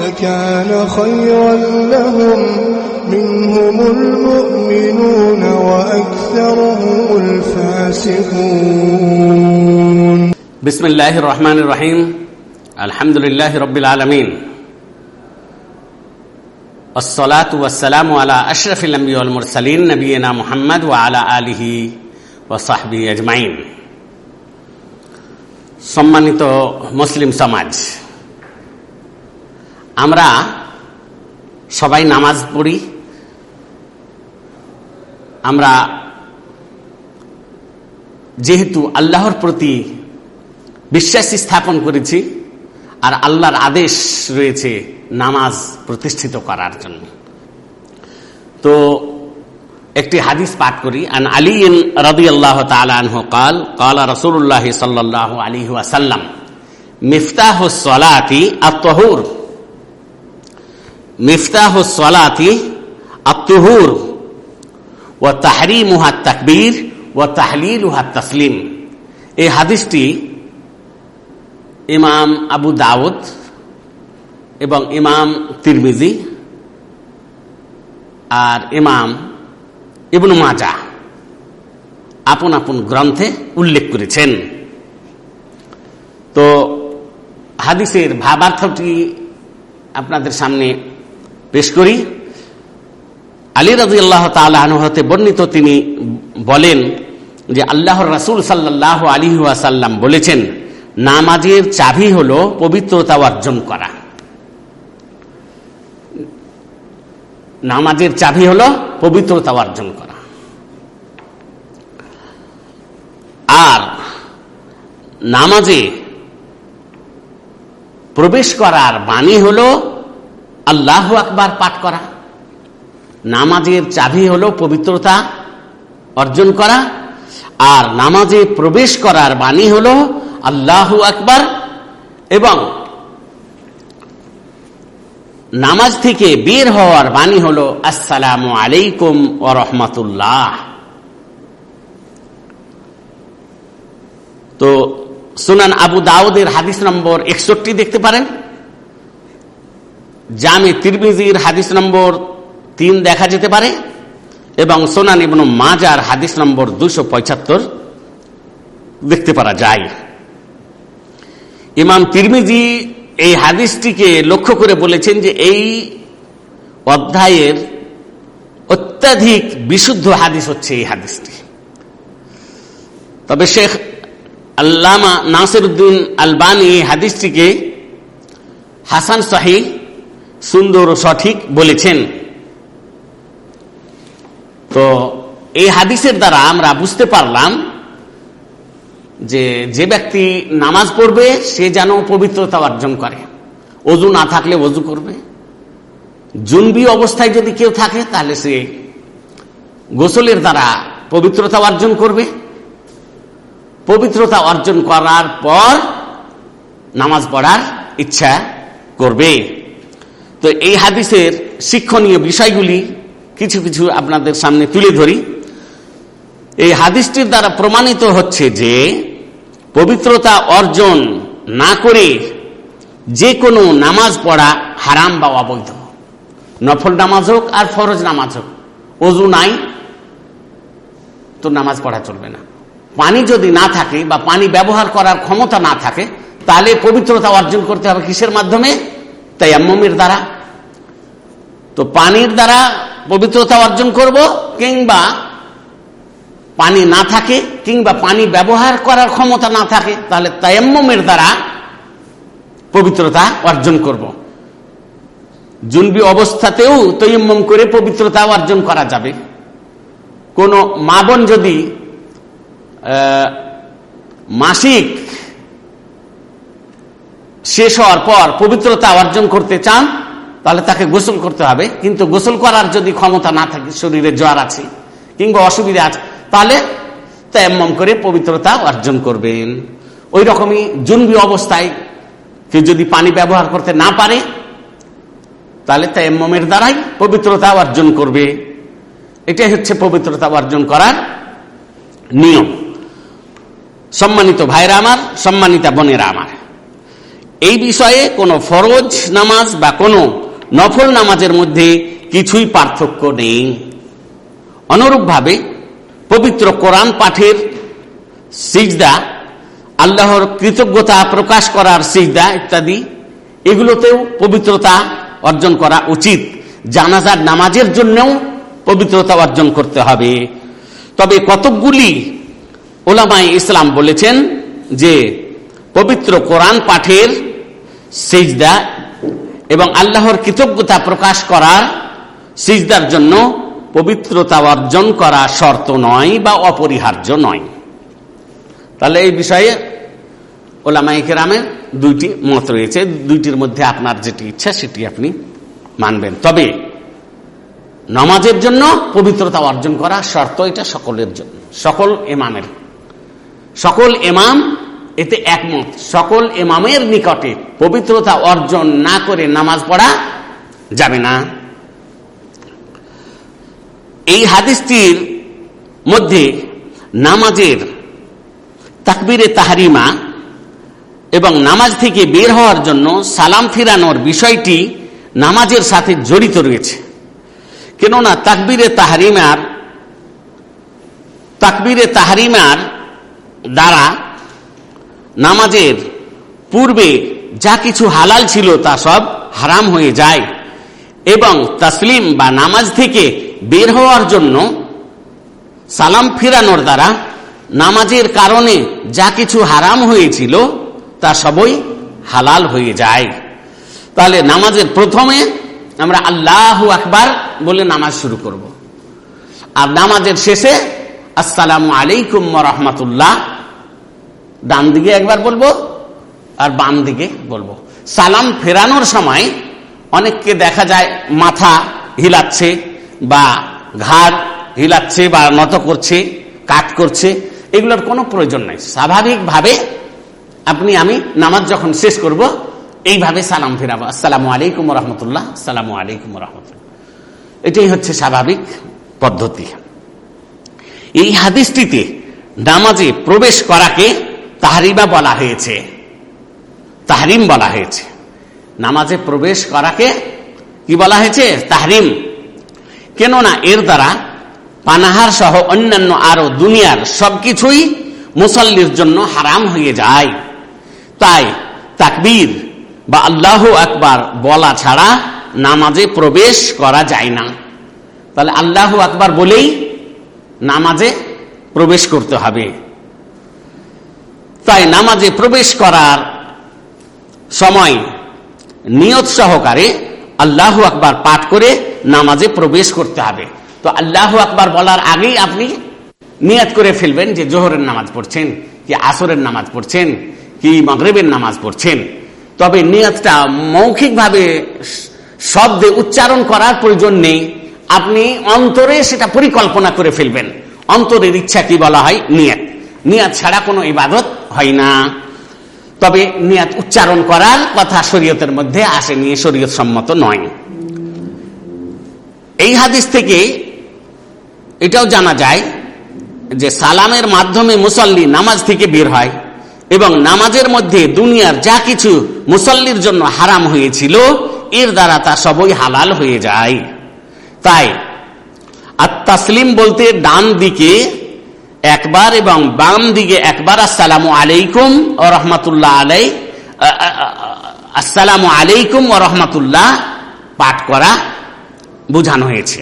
لكان خيرا لهم منهم المؤمنون وأكثرهم الفاسقون بسم الله الرحمن الرحيم الحمد لله رب العالمين والصلاة والسلام على أشرف الأنبياء والمرسلين نبينا محمد وعلى آله وصحبه أجمعين সম্মানিত মুসলিম সমাজ আমরা সবাই নামাজ পড়ি। আমরা যেহেতু আল্লাহর প্রতি বিশ্বাস স্থাপন করেছি, আর আল্লাহর আদেশ রয়েছে নামাজ প্রতিষ্ঠিত করার জন্য। তো একটি হাদিস পাঠ করি। আন আলী রবি আল্লাহ তালু কাল, কালা রসুল্লাহ সাল্লাহ আলী আসাল্লাম মিফতাহ সলাতি আত্মহুর মিফতাহ সলাতি আত্মহুর ও তাহরিমুহা তাকবীর ও তাহলিলুহা তসলিম। এই হাদিসটি ইমাম আবু দাউদ এবং ইমাম তিরমিজি আর ইমাম ইবনু মাজা আপন আপন গ্রন্থে উল্লেখ করেছেন। তো হাদিসের ভাবার্থটি আপনাদের সামনে পেশ করি। আলী রাজি আল্লাহ তালহতে বর্ণিত তিনি বলেন যে আল্লাহর রাসুল সাল্লাহ আলী ওয়াসাল্লাম বলেছেন, নামাজের চাবি হল পবিত্রতা অর্জন করা। নামাজের চাবি হল পবিত্রতা অর্জন করা। আর নামাজে প্রবেশ করার বাণী হল আল্লাহ আকবার পাঠ করা। নামাজের চাবি হল পবিত্রতা অর্জন করা আর নামাজে প্রবেশ করার বাণী হল আল্লাহ আকবার এবং নামাজ থেকে বের হওয়ার বাণী হল আসসালাম আলাইকুম ও রহমতুল্লাহ। তো সুনান আবু দাউদের হাদিস নম্বর একষট্টি দেখতে পারেন। জামে তিরমিজির হাদিস নম্বর তিন দেখা যেতে পারে এবং সোনান ইবন মাজার হাদিস নম্বর দুশো দেখতে পারা যায়। ইমাম তিরমিজি এই হাদিসটিকে লক্ষ্য করে বলেছেন যে এই অধ্যায়ের অত্যাধিক বিশুদ্ধ হাদিস হচ্ছে এই হাদিসটি। তবে শেখ আল্লামা নাসিরুদ্দিন আলবানি এই হাদিসটিকে হাসান শাহী সুন্দর ও সঠিক বলেছেন। তো এই হাদিসের দ্বারা আমরা বুঝতে পারলাম যে যে ব্যক্তি নামাজ পড়বে, সে যেন পবিত্রতা অর্জন করে। অজু না থাকলে অজু করবে। জুনবি অবস্থায় যদি কেউ থাকে, তাহলে সে গোসলের দ্বারা পবিত্রতা অর্জন করবে। পবিত্রতা অর্জন করার পর নামাজ পড়ার ইচ্ছা করবে। তো এই হাদিসের শিক্ষণীয় বিষয়গুলি কিছু কিছু আপনাদের সামনে তুলে ধরি। এই হাদিসটির দ্বারা প্রমাণিত হচ্ছে যে পবিত্রতা অর্জন না করে যে কোনো নামাজ পড়া হারাম বা অবৈধ। নফল নামাজ হোক আর ফরজ নামাজ হোক, অজু নাই তো নামাজ পড়া চলবে না। পানি যদি না থাকে বা পানি ব্যবহার করার ক্ষমতা না থাকে, তাহলে পবিত্রতা অর্জন করতে হবে কিসের মাধ্যমে? তাই দ্বারা। তো পানির দ্বারা পবিত্রতা অর্জন করব কিংবা পানি না থাকে কিংবা পানি ব্যবহার করার ক্ষমতা না থাকে, তাহলে তায়াম্মের দ্বারা পবিত্রতা অর্জন করব। জুনবি অবস্থাতেও তৈম্মম করে পবিত্রতা অর্জন করা যাবে কোন মা বোন যদি মাসিক শেষ হওয়ার পর পবিত্রতা অর্জন করতে চান তাহলে তাকে গোসল করতে হবে। কিন্তু গোসল করার যদি ক্ষমতা না থাকে, শরীরে জ্বর আছে কিংবা অসুবিধা আছে, তাহলে তায়াম্মম করে পবিত্রতা অর্জন করবেন। ওই রকমই জুনবি অবস্থায় কেউ যদি পানি ব্যবহার করতে না পারে, তাহলে তায়াম্মমের দ্বারাই পবিত্রতা অর্জন করবে। এটাই হচ্ছে পবিত্রতা অর্জন করার নিয়ম। সম্মানিত ভাইরা আমার, সম্মানিতা বোনেরা আমার, এই বিষয়ে কোনো ফরজ নামাজ বা কোনো নফল নামাজের মধ্যে কিছুই পার্থক্য নেই। অনুরূপভাবে পবিত্র কোরআন পাঠের সিজদা, আল্লাহর কৃতজ্ঞতা প্রকাশ করার সিজদা ইত্যাদি, এগুলোতেও পবিত্রতা অর্জন করা উচিত। জানাজার নামাজের জন্যও পবিত্রতা অর্জন করতে হবে। তবে কতকগুলি ওলামাই ইসলাম বলেছেন যে পবিত্র কোরআন পাঠের সিজদা এবং আল্লাহর কৃতজ্ঞতা প্রকাশ করার সিজদার জন্য পবিত্রতা অর্জন করা শর্ত নয় বা অপরিহার্য নয়। তাহলে এই বিষয়ে ওলামাইকে রামের দুইটি মত রয়েছে। দুইটির মধ্যে আপনার যেটি ইচ্ছা সেটি আপনি মানবেন। তবে নমাজের জন্য পবিত্রতা অর্জন করা শর্ত এটা সকলের জন্য, সকল এমামের সকল এমাম এতে একমত। সকল এমামের নিকটে পবিত্রতা অর্জন না করে নামাজ পড়া যাবে না। এই হাদিসটির মধ্যে নামাজের তাকবিরে তাহারিমা এবং নামাজ থেকে বের হওয়ার জন্য সালাম ফিরানোর বিষয়টি নামাজের সাথে জড়িত রয়েছে। কেননা তাকবিরে তাহারিমার তাকবিরে তাহারিমার দ্বারা নামাজের পূর্বে যা কিছু হালাল ছিল তা সব হারাম হয়ে যায় এবং তাসলিম বা নামাজ থেকে বের হওয়ার জন্য সালাম ফিরানোর দ্বারা নামাজের কারণে যা কিছু হারাম হয়েছিল তা সবই হালাল হয়ে যায় তাহলে নামাজের প্রথমে আমরা আল্লাহ আকবার বলে নামাজ শুরু করব। আর নামাজের শেষে, আসসালামু আলাইকুম রহমতুল্লাহ ডান দিকে একবার বলব আর বাম দিকে বলব। সালাম ফেরানোর সময় অনেককে দেখা যায় মাথা হিলাচ্ছে বা ঘাড় হিলাচ্ছে বা নত করছে, কাট করছে, এগুলোর কোনো প্রয়োজন নাই। স্বাভাবিকভাবে আপনি, আমি নামাজ যখন শেষ করব, এইভাবে সালাম ফেরাবো। আসসালামু আলাইকুম রহমতুল্লাহ আসসালামু আলাইকুম রহমতুল্লাহ। এটাই হচ্ছে স্বাভাবিক পদ্ধতি। এই হাদিসটিতে নামাজে প্রবেশ করাকে তাহারিমা বলা হয়েছে। তাহরিম বলা হয়েছে। নামাজে প্রবেশ করাকে কি বলা হয়েছে? তাহরিম। কেননা এর দ্বারা পানাহার সহ অন্যান্য আরও দুনিয়ার সবকিছুই মুসল্লির জন্য হারাম হয়ে যায়। তাই তাকবীর বা আল্লাহ আকবার বলা ছাড়া নামাজে প্রবেশ করা যায় না। তাহলে আল্লাহ আকবার বলেই নামাজে প্রবেশ করতে হবে। তাই নামাজে প্রবেশ করার সময় নিয়ত সহকারে আল্লাহ আকবার পাঠ করে নামাজে প্রবেশ করতে হবে। তো আল্লাহ আকবার বলার আগেই আপনি নিয়ত করে ফেলবেন যে জোহরের নামাজ পড়ছেন, কি আসরের নামাজ পড়ছেন, কি মগরেবের নামাজ পড়ছেন। তবে নিয়তটা মৌখিকভাবে শব্দে উচ্চারণ করার প্রয়োজন নেই। আপনি অন্তরে সেটা পরিকল্পনা করে ফেলবেন। অন্তরের ইচ্ছা কি বলা হয়? নিয়ত। নিয়াত ছাড়া কোনো ইবাদত হয় না। তবে নিয়াত উচ্চারণ করার কথা শরীয়তের মধ্যে আসেনি, শরীয়ত সম্মত নয়। এই হাদিস থেকে এটাও জানা যায় যে সালামের মাধ্যমে মুসল্লি নামাজ থেকে বের হয় এবং নামাজের মধ্যে দুনিয়ার যা কিছু মুসল্লির জন্য হারাম হয়েছিল, এর দ্বারা তা সবই হালাল হয়ে যায়। তাই আর তাসলিম বলতে ডান দিকে একবার এবং বাম দিকে একবার আসসালামু আলাইকুম ও রহমতুল্লাহ আলাই আসসালামু আলাইকুম ও রহমতুল্লাহ পাঠ করা বোঝানো হয়েছে।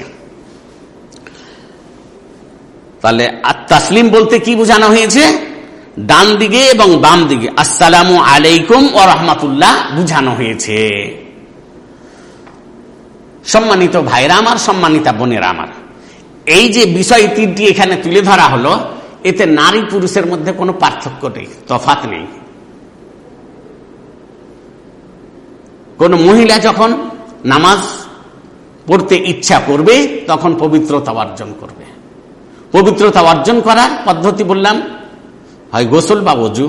তাহলে তাসলিম বলতে কি বোঝানো হয়েছে? ডান দিকে এবং বাম দিকে আসসালামু আলাইকুম ও রহমতুল্লাহ বুঝানো হয়েছে। সম্মানিত ভাইরা আমার, সম্মানিতা বোনেরা আমার, এই যে বিষয় তিনটি এখানে তুলে ধরা হলো এতে নারী পুরুষের মধ্যে কোনো পার্থক্য নেই তফাত নেই। কোন মহিলা যখন নামাজ পড়তে ইচ্ছা করবে, তখন পবিত্রতা অর্জন করবে। পবিত্রতা অর্জন করার পদ্ধতি বললাম, হয় গোসল বা অজু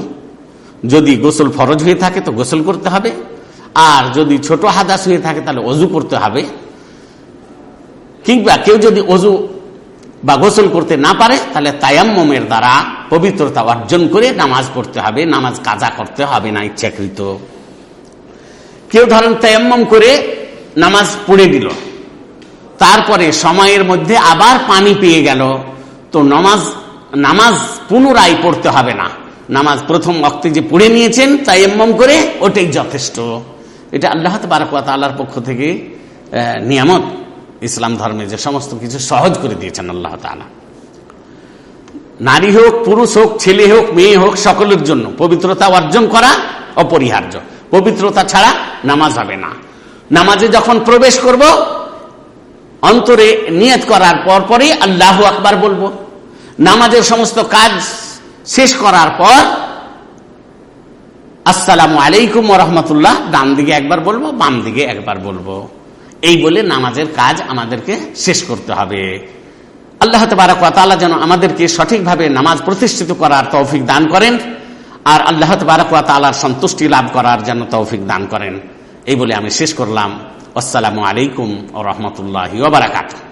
যদি গোসল ফরজ হয়ে থাকে তো গোসল করতে হবে, আর যদি ছোট হাদাস হয়ে থাকে তাহলে অজু করতে হবে। কিংবা কেউ যদি অজু বা গোসল করতে না পারে, তাহলে তায়াম্মমের দ্বারা পবিত্রতা অর্জন করে নামাজ পড়তে হবে, নামাজ কাজা করতে হবে না ইচ্ছাকৃত। কেউ ধরেন তায়াম্মম করে নামাজ পড়ে দিল, তারপরে সময়ের মধ্যে আবার পানি পেয়ে গেল, তো নামাজ নামাজ পুনরায় পড়তে হবে না। নামাজ প্রথম অক্তে যে পড়ে নিয়েছেন তাইম্মম করে, ওটাই যথেষ্ট। এটা আল্লাহ বারাকাত আল্লাহর পক্ষ থেকে নিয়ামত। ইসলাম ধর্মে যে সমস্ত কিছু সহজ করে দিয়েছেন আল্লাহ তালা নারী হোক, পুরুষ হোক, ছেলে হোক, মেয়ে হোক, সকলের জন্য পবিত্রতা অর্জন করা অপরিহার্য। পবিত্রতা ছাড়া নামাজ হবে না। নামাজে যখন প্রবেশ করব, অন্তরে নিয়ত করার পর পরই আল্লাহ আকবার বলব। নামাজের সমস্ত কাজ শেষ করার পর আসসালামু আলাইকুম রহমতুল্লাহ, ডান দিকে একবার বলব, বাম দিকে একবার বলব। এই বলে নামাজের কাজ আমাদেরকে শেষ করতে হবে। আল্লাহ তালা যেন আমাদেরকে সঠিকভাবে নামাজ প্রতিষ্ঠিত করার তৌফিক দান করেন আর আল্লাহ তালার সন্তুষ্টি লাভ করার যেন তৌফিক দান করেন। এই বলে আমি শেষ করলাম। আসসালামু আলাইকুম ও রহমতুল্লাহ বারাকাতু